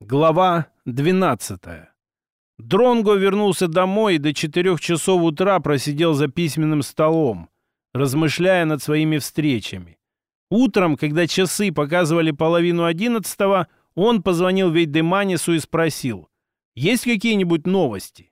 Глава 12. Дронго вернулся домой и до 4 часов утра просидел за письменным столом, размышляя над своими встречами. Утром, когда часы показывали половину одиннадцатого, он позвонил Вейдеманису и спросил, есть какие-нибудь новости?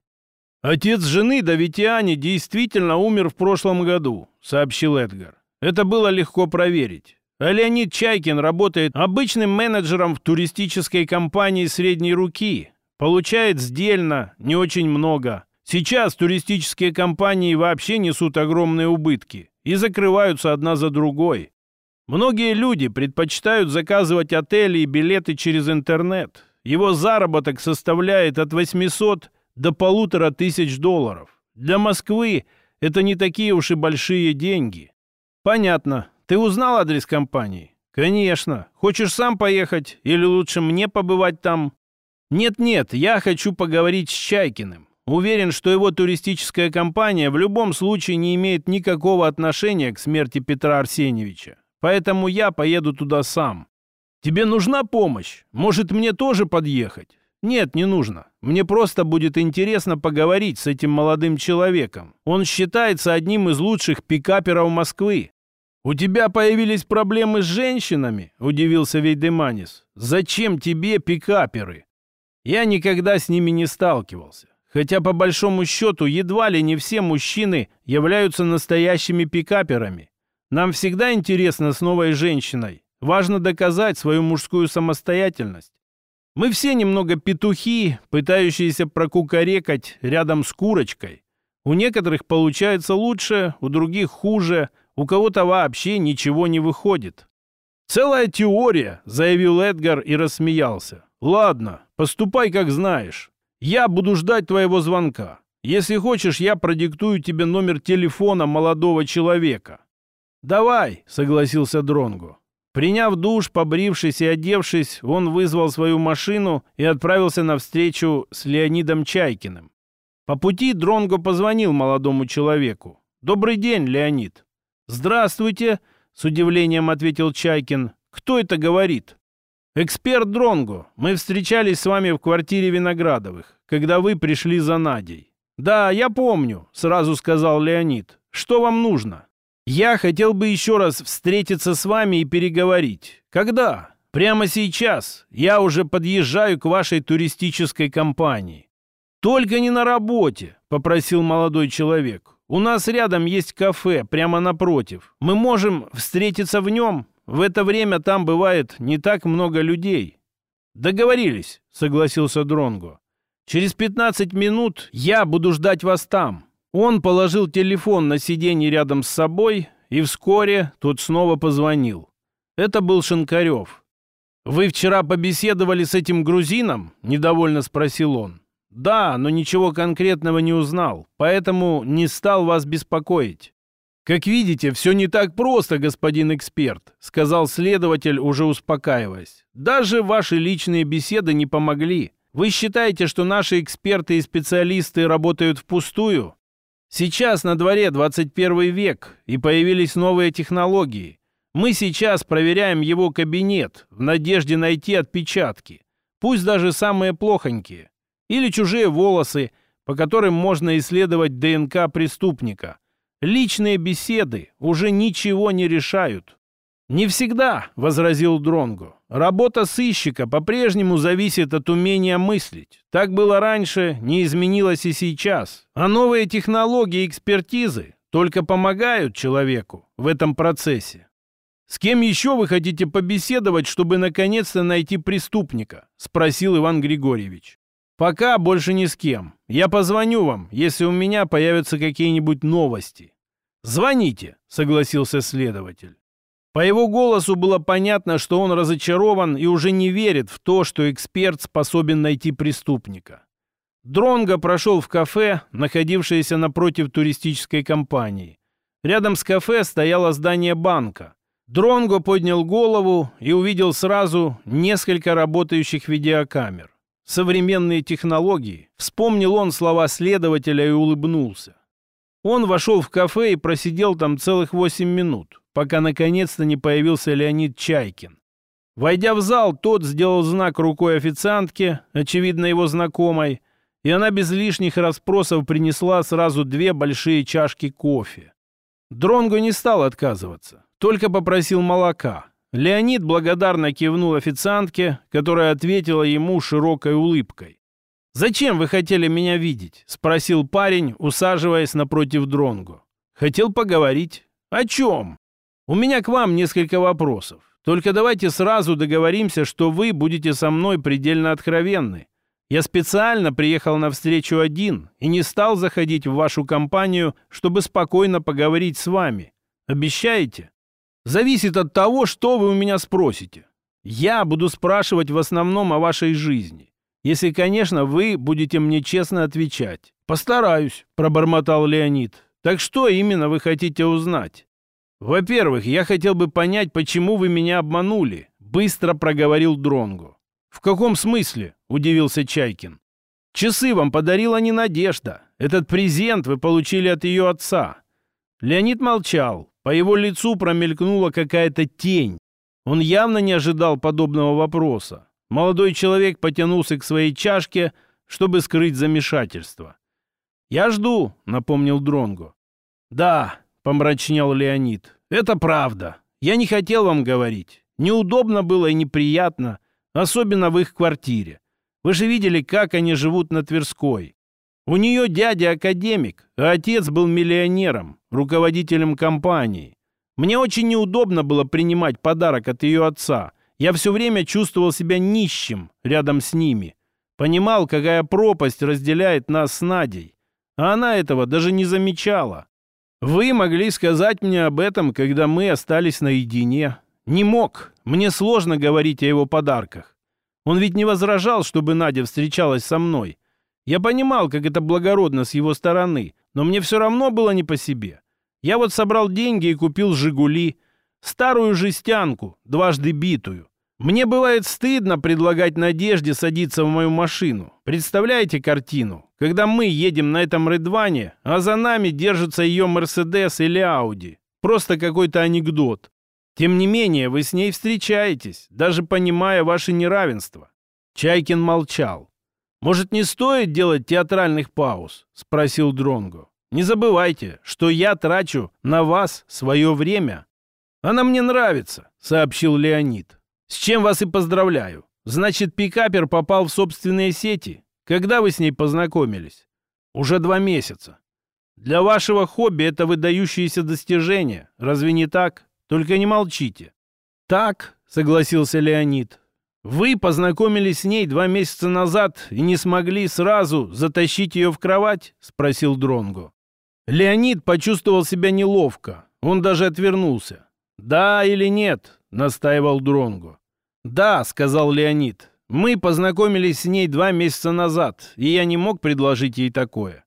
«Отец жены Давитиани действительно умер в прошлом году», — сообщил Эдгар. «Это было легко проверить. А Леонид Чайкин работает обычным менеджером в туристической компании средней руки. Получает сдельно, не очень много. Сейчас туристические компании вообще несут огромные убытки и закрываются одна за другой. Многие люди предпочитают заказывать отели и билеты через интернет. Его заработок составляет от 800 до полутора тысяч долларов. Для Москвы это не такие уж и большие деньги. Понятно, ты узнал адрес компании? Конечно. Хочешь сам поехать или лучше мне побывать там? Нет-нет, я хочу поговорить с Чайкиным. Уверен, что его туристическая компания в любом случае не имеет никакого отношения к смерти Петра Арсеньевича. Поэтому я поеду туда сам. Тебе нужна помощь? Может, мне тоже подъехать? Нет, не нужно. Мне просто будет интересно поговорить с этим молодым человеком. Он считается одним из лучших пикаперов Москвы. «У тебя появились проблемы с женщинами?» – удивился Вейдеманис. «Зачем тебе пикаперы?» Я никогда с ними не сталкивался. Хотя, по большому счету, едва ли не все мужчины являются настоящими пикаперами. Нам всегда интересно с новой женщиной. Важно доказать свою мужскую самостоятельность. Мы все немного петухи, пытающиеся прокукарекать рядом с курочкой. У некоторых получается лучше, у других хуже – у кого-то вообще ничего не выходит. «Целая теория», — заявил Эдгар и рассмеялся. «Ладно, поступай как знаешь. Я буду ждать твоего звонка. Если хочешь, я продиктую тебе номер телефона молодого человека». «Давай», — согласился Дронгу. Приняв душ, побрившись и одевшись, он вызвал свою машину и отправился на встречу с Леонидом Чайкиным. По пути Дронго позвонил молодому человеку. «Добрый день, Леонид. «Здравствуйте!» — с удивлением ответил Чайкин. «Кто это говорит?» «Эксперт Дронго. Мы встречались с вами в квартире Виноградовых, когда вы пришли за Надей». «Да, я помню», — сразу сказал Леонид. «Что вам нужно?» «Я хотел бы еще раз встретиться с вами и переговорить. Когда?» «Прямо сейчас. Я уже подъезжаю к вашей туристической компании». «Только не на работе», — попросил молодой человек. У нас рядом есть кафе, прямо напротив. Мы можем встретиться в нем. В это время там бывает не так много людей». «Договорились», — согласился Дронго. «Через 15 минут я буду ждать вас там». Он положил телефон на сиденье рядом с собой, и вскоре тот снова позвонил. Это был Шинкарев. «Вы вчера побеседовали с этим грузином?» — недовольно спросил он. «Да, но ничего конкретного не узнал, поэтому не стал вас беспокоить». «Как видите, все не так просто, господин эксперт», — сказал следователь, уже успокаиваясь. «Даже ваши личные беседы не помогли. Вы считаете, что наши эксперты и специалисты работают впустую? Сейчас на дворе 21 век, и появились новые технологии. Мы сейчас проверяем его кабинет в надежде найти отпечатки, пусть даже самые плохонькие или чужие волосы, по которым можно исследовать ДНК преступника. Личные беседы уже ничего не решают. «Не всегда», — возразил Дронго. «Работа сыщика по-прежнему зависит от умения мыслить. Так было раньше, не изменилось и сейчас. А новые технологии экспертизы только помогают человеку в этом процессе. «С кем еще вы хотите побеседовать, чтобы наконец-то найти преступника?» — спросил Иван Григорьевич. Пока больше ни с кем. Я позвоню вам, если у меня появятся какие-нибудь новости. Звоните, согласился следователь. По его голосу было понятно, что он разочарован и уже не верит в то, что эксперт способен найти преступника. Дронго прошел в кафе, находившееся напротив туристической компании. Рядом с кафе стояло здание банка. Дронго поднял голову и увидел сразу несколько работающих видеокамер современные технологии. Вспомнил он слова следователя и улыбнулся. Он вошел в кафе и просидел там целых восемь минут, пока наконец-то не появился Леонид Чайкин. Войдя в зал, тот сделал знак рукой официантке, очевидно его знакомой, и она без лишних расспросов принесла сразу две большие чашки кофе. Дронго не стал отказываться, только попросил молока. Леонид благодарно кивнул официантке, которая ответила ему широкой улыбкой. «Зачем вы хотели меня видеть?» — спросил парень, усаживаясь напротив Дронго. «Хотел поговорить. О чем?» «У меня к вам несколько вопросов. Только давайте сразу договоримся, что вы будете со мной предельно откровенны. Я специально приехал на встречу один и не стал заходить в вашу компанию, чтобы спокойно поговорить с вами. Обещаете? Зависит от того, что вы у меня спросите. Я буду спрашивать в основном о вашей жизни. Если, конечно, вы будете мне честно отвечать. Постараюсь, пробормотал Леонид. Так что именно вы хотите узнать? Во-первых, я хотел бы понять, почему вы меня обманули, быстро проговорил Дронгу. В каком смысле? удивился Чайкин. Часы вам подарила не Надежда. Этот презент вы получили от ее отца. Леонид молчал. По его лицу промелькнула какая-то тень. Он явно не ожидал подобного вопроса. Молодой человек потянулся к своей чашке, чтобы скрыть замешательство. «Я жду», — напомнил Дронгу. «Да», — помрачнел Леонид, — «это правда. Я не хотел вам говорить. Неудобно было и неприятно, особенно в их квартире. Вы же видели, как они живут на Тверской. У нее дядя академик, а отец был миллионером, руководителем компании. Мне очень неудобно было принимать подарок от ее отца — я все время чувствовал себя нищим рядом с ними. Понимал, какая пропасть разделяет нас с Надей. А она этого даже не замечала. Вы могли сказать мне об этом, когда мы остались наедине. Не мог. Мне сложно говорить о его подарках. Он ведь не возражал, чтобы Надя встречалась со мной. Я понимал, как это благородно с его стороны, но мне все равно было не по себе. Я вот собрал деньги и купил «Жигули», Старую жестянку, дважды битую. Мне бывает стыдно предлагать Надежде садиться в мою машину. Представляете картину? Когда мы едем на этом Редване, а за нами держится ее Мерседес или Ауди. Просто какой-то анекдот. Тем не менее, вы с ней встречаетесь, даже понимая ваше неравенство. Чайкин молчал. «Может, не стоит делать театральных пауз?» — спросил Дронго. «Не забывайте, что я трачу на вас свое время». «Она мне нравится», — сообщил Леонид. «С чем вас и поздравляю. Значит, пикапер попал в собственные сети. Когда вы с ней познакомились?» «Уже два месяца». «Для вашего хобби это выдающееся достижение. Разве не так? Только не молчите». «Так», — согласился Леонид. «Вы познакомились с ней два месяца назад и не смогли сразу затащить ее в кровать?» — спросил Дронго. Леонид почувствовал себя неловко. Он даже отвернулся. «Да или нет?» — настаивал Дронгу. «Да», — сказал Леонид. «Мы познакомились с ней два месяца назад, и я не мог предложить ей такое».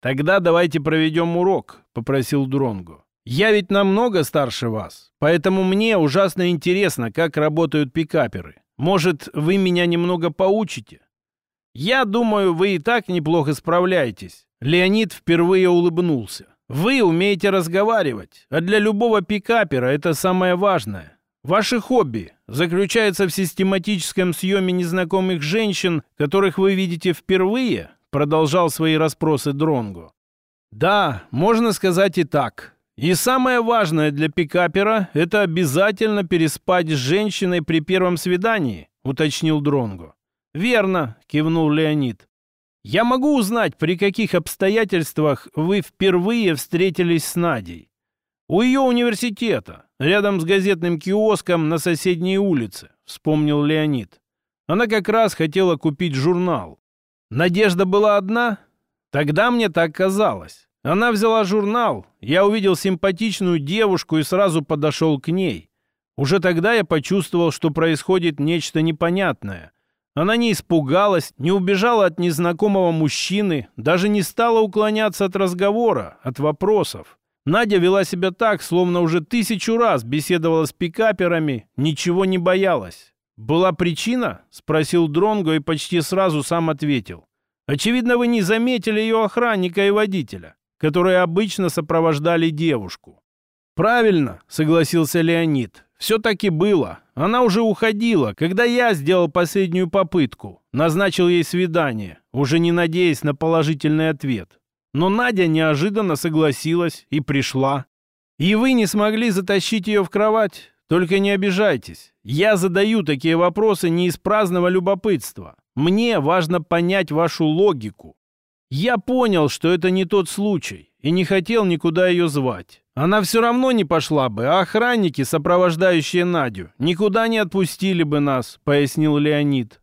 «Тогда давайте проведем урок», — попросил Дронгу. «Я ведь намного старше вас, поэтому мне ужасно интересно, как работают пикаперы. Может, вы меня немного поучите?» «Я думаю, вы и так неплохо справляетесь». Леонид впервые улыбнулся. Вы умеете разговаривать, а для любого пикапера это самое важное. Ваше хобби заключается в систематическом съеме незнакомых женщин, которых вы видите впервые, продолжал свои расспросы Дронгу. Да, можно сказать и так. И самое важное для пикапера – это обязательно переспать с женщиной при первом свидании, уточнил Дронгу. Верно, кивнул Леонид. Я могу узнать, при каких обстоятельствах вы впервые встретились с Надей? У ее университета, рядом с газетным киоском на соседней улице, вспомнил Леонид. Она как раз хотела купить журнал. Надежда была одна? Тогда мне так казалось. Она взяла журнал, я увидел симпатичную девушку и сразу подошел к ней. Уже тогда я почувствовал, что происходит нечто непонятное. Она не испугалась, не убежала от незнакомого мужчины, даже не стала уклоняться от разговора, от вопросов. Надя вела себя так, словно уже тысячу раз беседовала с пикаперами, ничего не боялась. «Была причина?» — спросил Дронго и почти сразу сам ответил. «Очевидно, вы не заметили ее охранника и водителя, которые обычно сопровождали девушку». «Правильно», — согласился Леонид. «Все-таки было. Она уже уходила, когда я сделал последнюю попытку. Назначил ей свидание, уже не надеясь на положительный ответ. Но Надя неожиданно согласилась и пришла. И вы не смогли затащить ее в кровать? Только не обижайтесь. Я задаю такие вопросы не из праздного любопытства. Мне важно понять вашу логику. Я понял, что это не тот случай, и не хотел никуда ее звать. Она все равно не пошла бы, а охранники, сопровождающие Надю, никуда не отпустили бы нас, пояснил Леонид.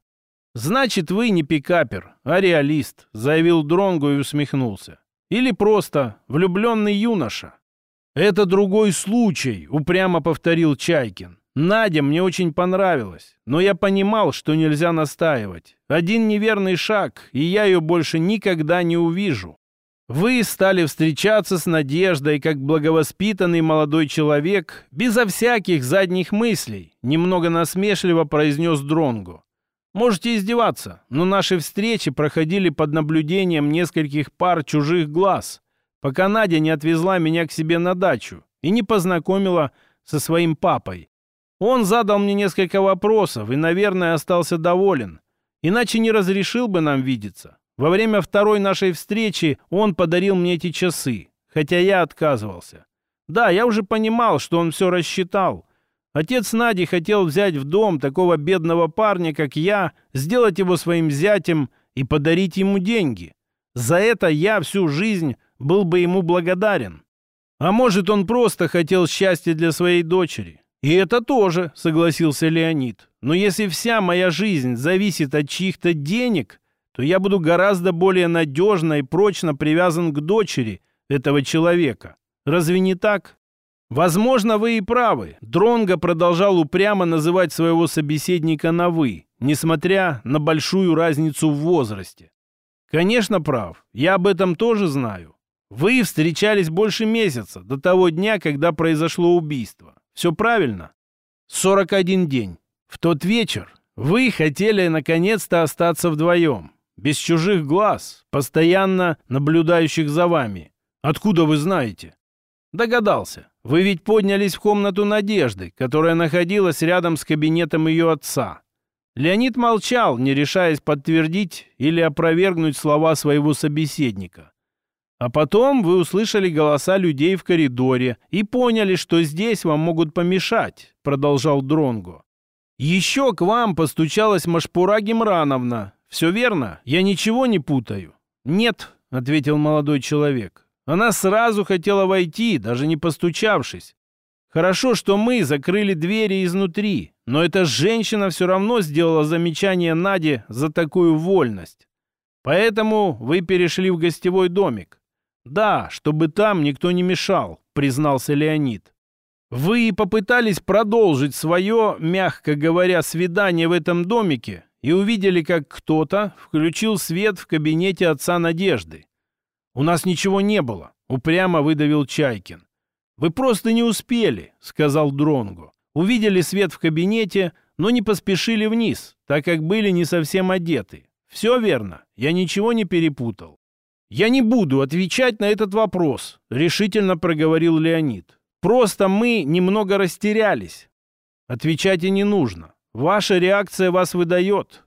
«Значит, вы не пикапер, а реалист», — заявил Дронгу и усмехнулся. «Или просто влюбленный юноша». «Это другой случай», — упрямо повторил Чайкин. «Надя мне очень понравилась, но я понимал, что нельзя настаивать. Один неверный шаг, и я ее больше никогда не увижу. Вы стали встречаться с Надеждой, как благовоспитанный молодой человек, безо всяких задних мыслей», — немного насмешливо произнес Дронгу. Можете издеваться, но наши встречи проходили под наблюдением нескольких пар чужих глаз, пока Надя не отвезла меня к себе на дачу и не познакомила со своим папой. Он задал мне несколько вопросов и, наверное, остался доволен. Иначе не разрешил бы нам видеться. Во время второй нашей встречи он подарил мне эти часы, хотя я отказывался. Да, я уже понимал, что он все рассчитал, Отец Нади хотел взять в дом такого бедного парня, как я, сделать его своим зятем и подарить ему деньги. За это я всю жизнь был бы ему благодарен. А может, он просто хотел счастья для своей дочери. И это тоже, согласился Леонид. Но если вся моя жизнь зависит от чьих-то денег, то я буду гораздо более надежно и прочно привязан к дочери этого человека. Разве не так? Возможно, вы и правы. Дронго продолжал упрямо называть своего собеседника на «вы», несмотря на большую разницу в возрасте. Конечно, прав. Я об этом тоже знаю. Вы встречались больше месяца, до того дня, когда произошло убийство. Все правильно? 41 день. В тот вечер вы хотели наконец-то остаться вдвоем, без чужих глаз, постоянно наблюдающих за вами. Откуда вы знаете? Догадался. Вы ведь поднялись в комнату Надежды, которая находилась рядом с кабинетом ее отца. Леонид молчал, не решаясь подтвердить или опровергнуть слова своего собеседника. А потом вы услышали голоса людей в коридоре и поняли, что здесь вам могут помешать, продолжал Дронго. Еще к вам постучалась Машпура Гемрановна. Все верно? Я ничего не путаю? Нет, ответил молодой человек. Она сразу хотела войти, даже не постучавшись. Хорошо, что мы закрыли двери изнутри, но эта женщина все равно сделала замечание Наде за такую вольность. Поэтому вы перешли в гостевой домик. Да, чтобы там никто не мешал, признался Леонид. Вы попытались продолжить свое, мягко говоря, свидание в этом домике и увидели, как кто-то включил свет в кабинете отца Надежды. «У нас ничего не было», — упрямо выдавил Чайкин. «Вы просто не успели», — сказал Дронгу. «Увидели свет в кабинете, но не поспешили вниз, так как были не совсем одеты. Все верно, я ничего не перепутал». «Я не буду отвечать на этот вопрос», — решительно проговорил Леонид. «Просто мы немного растерялись». «Отвечать и не нужно. Ваша реакция вас выдает.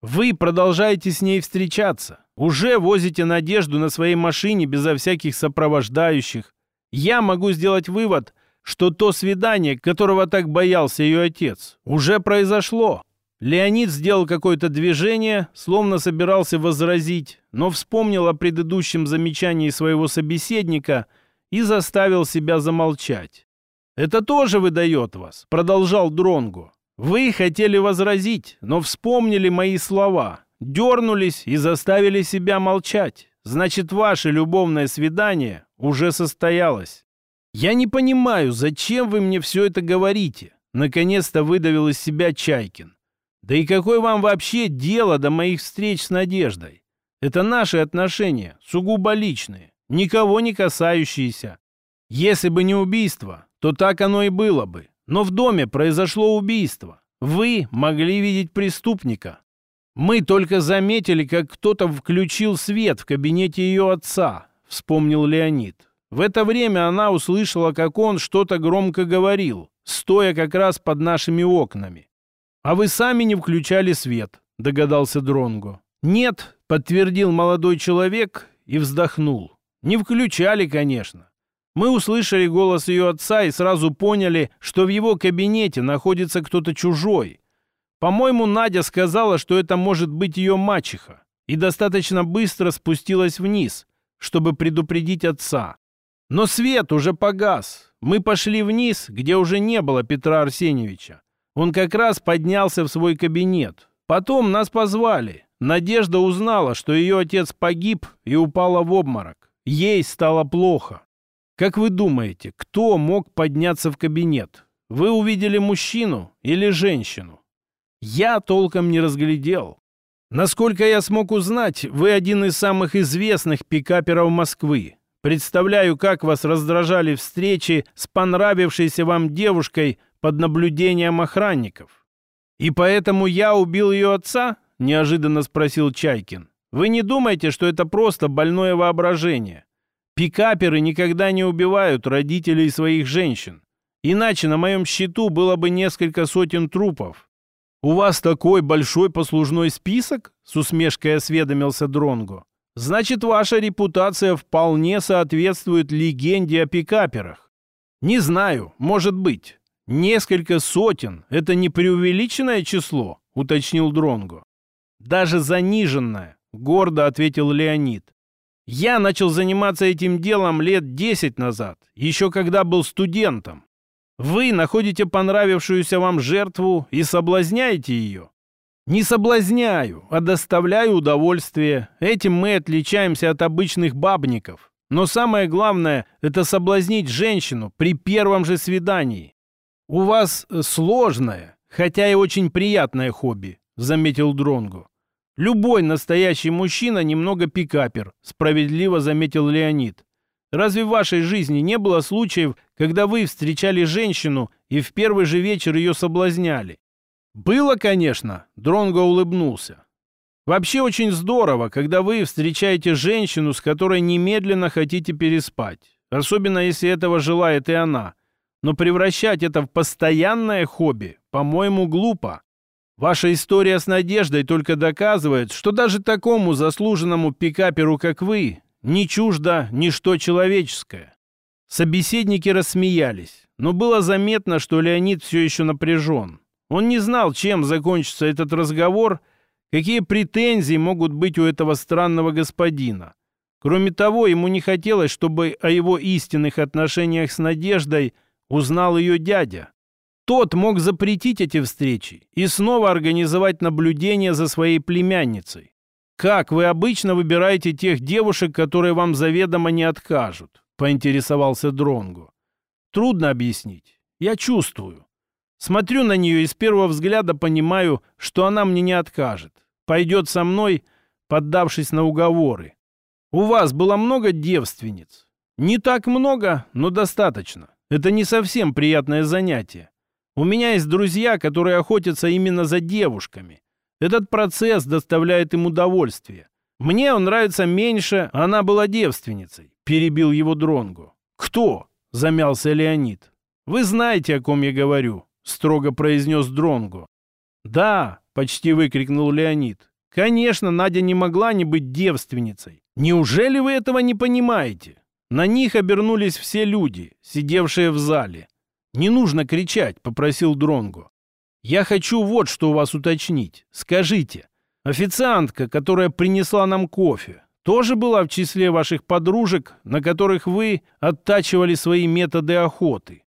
Вы продолжаете с ней встречаться. Уже возите Надежду на своей машине безо всяких сопровождающих. Я могу сделать вывод, что то свидание, которого так боялся ее отец, уже произошло. Леонид сделал какое-то движение, словно собирался возразить, но вспомнил о предыдущем замечании своего собеседника и заставил себя замолчать. «Это тоже выдает вас», — продолжал Дронгу. «Вы хотели возразить, но вспомнили мои слова дернулись и заставили себя молчать. Значит, ваше любовное свидание уже состоялось. Я не понимаю, зачем вы мне все это говорите? Наконец-то выдавил из себя Чайкин. Да и какое вам вообще дело до моих встреч с Надеждой? Это наши отношения, сугубо личные, никого не касающиеся. Если бы не убийство, то так оно и было бы. Но в доме произошло убийство. Вы могли видеть преступника, «Мы только заметили, как кто-то включил свет в кабинете ее отца», — вспомнил Леонид. В это время она услышала, как он что-то громко говорил, стоя как раз под нашими окнами. А вы сами не включали свет, догадался Дронго. Нет, подтвердил молодой человек и вздохнул. Не включали, конечно. Мы услышали голос ее отца и сразу поняли, что в его кабинете находится кто-то чужой. По-моему, Надя сказала, что это может быть ее мачеха, и достаточно быстро спустилась вниз, чтобы предупредить отца. Но свет уже погас. Мы пошли вниз, где уже не было Петра Арсеньевича. Он как раз поднялся в свой кабинет. Потом нас позвали. Надежда узнала, что ее отец погиб и упала в обморок. Ей стало плохо. Как вы думаете, кто мог подняться в кабинет? Вы увидели мужчину или женщину? Я толком не разглядел. Насколько я смог узнать, вы один из самых известных пикаперов Москвы. Представляю, как вас раздражали встречи с понравившейся вам девушкой под наблюдением охранников. И поэтому я убил ее отца? Неожиданно спросил Чайкин. Вы не думаете, что это просто больное воображение? Пикаперы никогда не убивают родителей своих женщин. Иначе на моем счету было бы несколько сотен трупов. «У вас такой большой послужной список?» — с усмешкой осведомился Дронго. «Значит, ваша репутация вполне соответствует легенде о пикаперах». «Не знаю, может быть. Несколько сотен — это не преувеличенное число», — уточнил Дронго. «Даже заниженное», — гордо ответил Леонид. «Я начал заниматься этим делом лет десять назад, еще когда был студентом. Вы находите понравившуюся вам жертву и соблазняете ее. Не соблазняю, а доставляю удовольствие. Этим мы отличаемся от обычных бабников. Но самое главное – это соблазнить женщину при первом же свидании. У вас сложное, хотя и очень приятное хобби, заметил Дронгу. Любой настоящий мужчина немного пикапер, справедливо заметил Леонид. Разве в вашей жизни не было случаев, когда вы встречали женщину и в первый же вечер ее соблазняли? Было, конечно, Дронго улыбнулся. Вообще очень здорово, когда вы встречаете женщину, с которой немедленно хотите переспать. Особенно, если этого желает и она. Но превращать это в постоянное хобби, по-моему, глупо. Ваша история с Надеждой только доказывает, что даже такому заслуженному пикаперу, как вы, не чуждо ничто человеческое. Собеседники рассмеялись, но было заметно, что Леонид все еще напряжен. Он не знал, чем закончится этот разговор, какие претензии могут быть у этого странного господина. Кроме того, ему не хотелось, чтобы о его истинных отношениях с Надеждой узнал ее дядя. Тот мог запретить эти встречи и снова организовать наблюдение за своей племянницей. «Как вы обычно выбираете тех девушек, которые вам заведомо не откажут?» — поинтересовался Дронгу. «Трудно объяснить. Я чувствую. Смотрю на нее и с первого взгляда понимаю, что она мне не откажет. Пойдет со мной, поддавшись на уговоры. У вас было много девственниц? Не так много, но достаточно. Это не совсем приятное занятие. У меня есть друзья, которые охотятся именно за девушками. Этот процесс доставляет им удовольствие. Мне он нравится меньше, она была девственницей, перебил его Дронгу. Кто? замялся Леонид. Вы знаете, о ком я говорю, строго произнес Дронгу. Да, почти выкрикнул Леонид. Конечно, Надя не могла не быть девственницей. Неужели вы этого не понимаете? На них обернулись все люди, сидевшие в зале. Не нужно кричать, попросил Дронгу. Я хочу вот что у вас уточнить. Скажите, официантка, которая принесла нам кофе, тоже была в числе ваших подружек, на которых вы оттачивали свои методы охоты?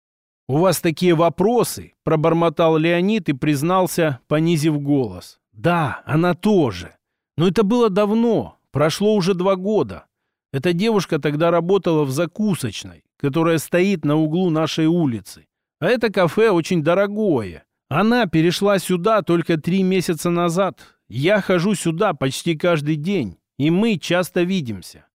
У вас такие вопросы, пробормотал Леонид и признался, понизив голос. Да, она тоже. Но это было давно, прошло уже два года. Эта девушка тогда работала в закусочной, которая стоит на углу нашей улицы. А это кафе очень дорогое. Она перешла сюда только три месяца назад. Я хожу сюда почти каждый день, и мы часто видимся.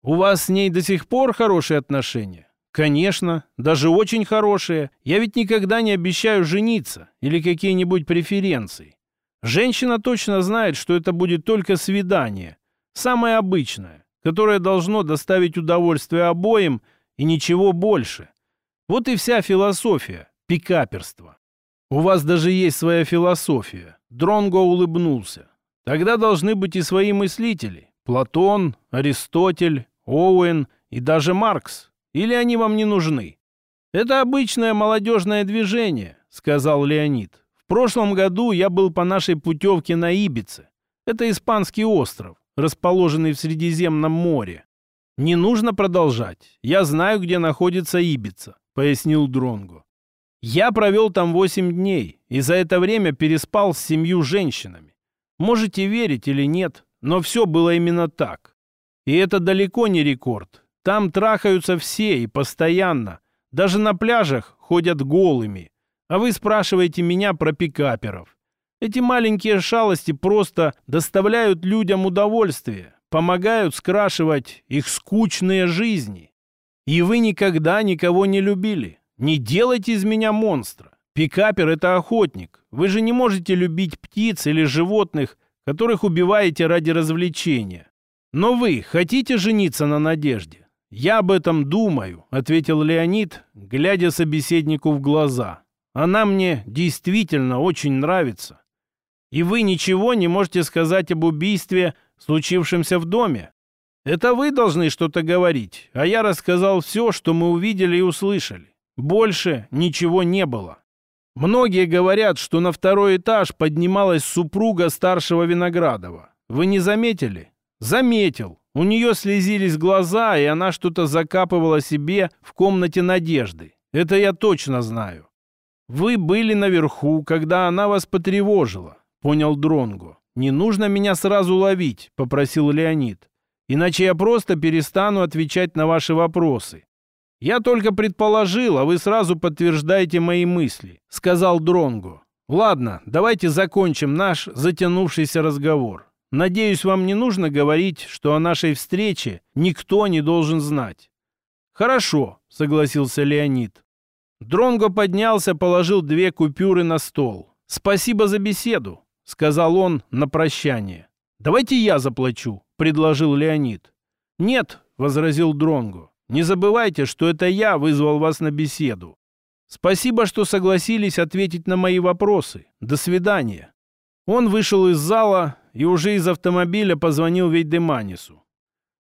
У вас с ней до сих пор хорошие отношения? Конечно, даже очень хорошие. Я ведь никогда не обещаю жениться или какие-нибудь преференции. Женщина точно знает, что это будет только свидание, самое обычное, которое должно доставить удовольствие обоим и ничего больше. Вот и вся философия пикаперства. У вас даже есть своя философия. Дронго улыбнулся. Тогда должны быть и свои мыслители. Платон, Аристотель, Оуэн и даже Маркс. Или они вам не нужны? Это обычное молодежное движение, сказал Леонид. В прошлом году я был по нашей путевке на Ибице. Это испанский остров, расположенный в Средиземном море. Не нужно продолжать. Я знаю, где находится Ибица, пояснил Дронгу. Я провел там восемь дней и за это время переспал с семью женщинами. Можете верить или нет, но все было именно так. И это далеко не рекорд. Там трахаются все и постоянно. Даже на пляжах ходят голыми. А вы спрашиваете меня про пикаперов. Эти маленькие шалости просто доставляют людям удовольствие, помогают скрашивать их скучные жизни. И вы никогда никого не любили. Не делайте из меня монстра. Пикапер — это охотник. Вы же не можете любить птиц или животных, которых убиваете ради развлечения. Но вы хотите жениться на Надежде? Я об этом думаю, ответил Леонид, глядя собеседнику в глаза. Она мне действительно очень нравится. И вы ничего не можете сказать об убийстве, случившемся в доме? Это вы должны что-то говорить, а я рассказал все, что мы увидели и услышали. Больше ничего не было. Многие говорят, что на второй этаж поднималась супруга старшего Виноградова. Вы не заметили? Заметил. У нее слезились глаза, и она что-то закапывала себе в комнате Надежды. Это я точно знаю. Вы были наверху, когда она вас потревожила, понял Дронгу. Не нужно меня сразу ловить, попросил Леонид. Иначе я просто перестану отвечать на ваши вопросы. «Я только предположил, а вы сразу подтверждаете мои мысли», — сказал Дронгу. «Ладно, давайте закончим наш затянувшийся разговор. Надеюсь, вам не нужно говорить, что о нашей встрече никто не должен знать». «Хорошо», — согласился Леонид. Дронго поднялся, положил две купюры на стол. «Спасибо за беседу», — сказал он на прощание. «Давайте я заплачу», — предложил Леонид. «Нет», — возразил Дронго. Не забывайте, что это я вызвал вас на беседу. Спасибо, что согласились ответить на мои вопросы. До свидания. Он вышел из зала и уже из автомобиля позвонил Вейдеманису.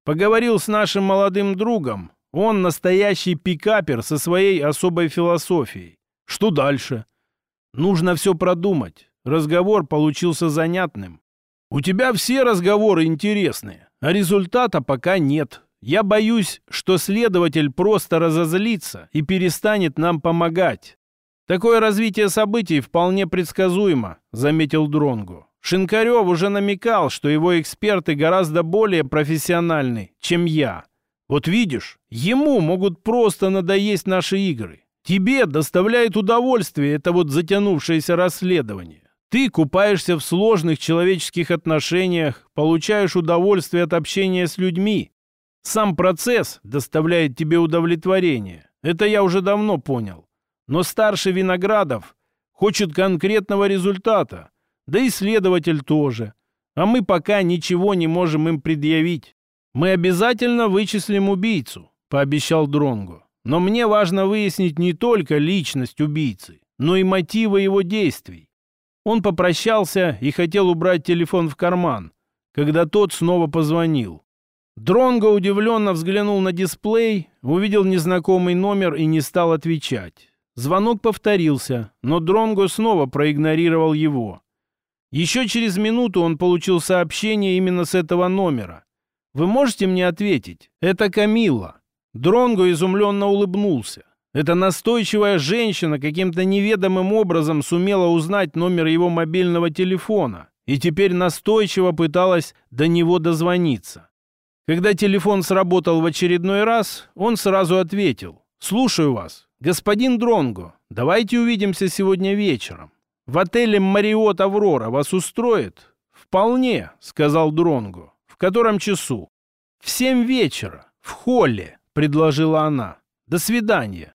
Поговорил с нашим молодым другом. Он настоящий пикапер со своей особой философией. Что дальше? Нужно все продумать. Разговор получился занятным. У тебя все разговоры интересные, а результата пока нет. Я боюсь, что следователь просто разозлится и перестанет нам помогать. Такое развитие событий вполне предсказуемо, заметил Дронгу. Шинкарев уже намекал, что его эксперты гораздо более профессиональны, чем я. Вот видишь, ему могут просто надоесть наши игры. Тебе доставляет удовольствие это вот затянувшееся расследование. Ты купаешься в сложных человеческих отношениях, получаешь удовольствие от общения с людьми, сам процесс доставляет тебе удовлетворение. Это я уже давно понял. Но старший Виноградов хочет конкретного результата. Да и следователь тоже. А мы пока ничего не можем им предъявить. Мы обязательно вычислим убийцу, пообещал Дронгу. Но мне важно выяснить не только личность убийцы, но и мотивы его действий. Он попрощался и хотел убрать телефон в карман, когда тот снова позвонил. Дронго удивленно взглянул на дисплей, увидел незнакомый номер и не стал отвечать. Звонок повторился, но Дронго снова проигнорировал его. Еще через минуту он получил сообщение именно с этого номера. «Вы можете мне ответить? Это Камила». Дронго изумленно улыбнулся. Эта настойчивая женщина каким-то неведомым образом сумела узнать номер его мобильного телефона и теперь настойчиво пыталась до него дозвониться. Когда телефон сработал в очередной раз, он сразу ответил. «Слушаю вас. Господин Дронго, давайте увидимся сегодня вечером. В отеле «Мариот Аврора» вас устроит?» «Вполне», — сказал Дронго. «В котором часу?» «В семь вечера. В холле», — предложила она. «До свидания».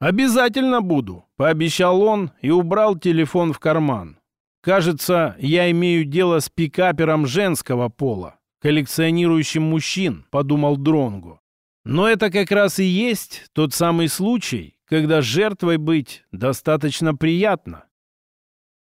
«Обязательно буду», — пообещал он и убрал телефон в карман. «Кажется, я имею дело с пикапером женского пола коллекционирующим мужчин, подумал Дронгу. Но это как раз и есть тот самый случай, когда жертвой быть достаточно приятно.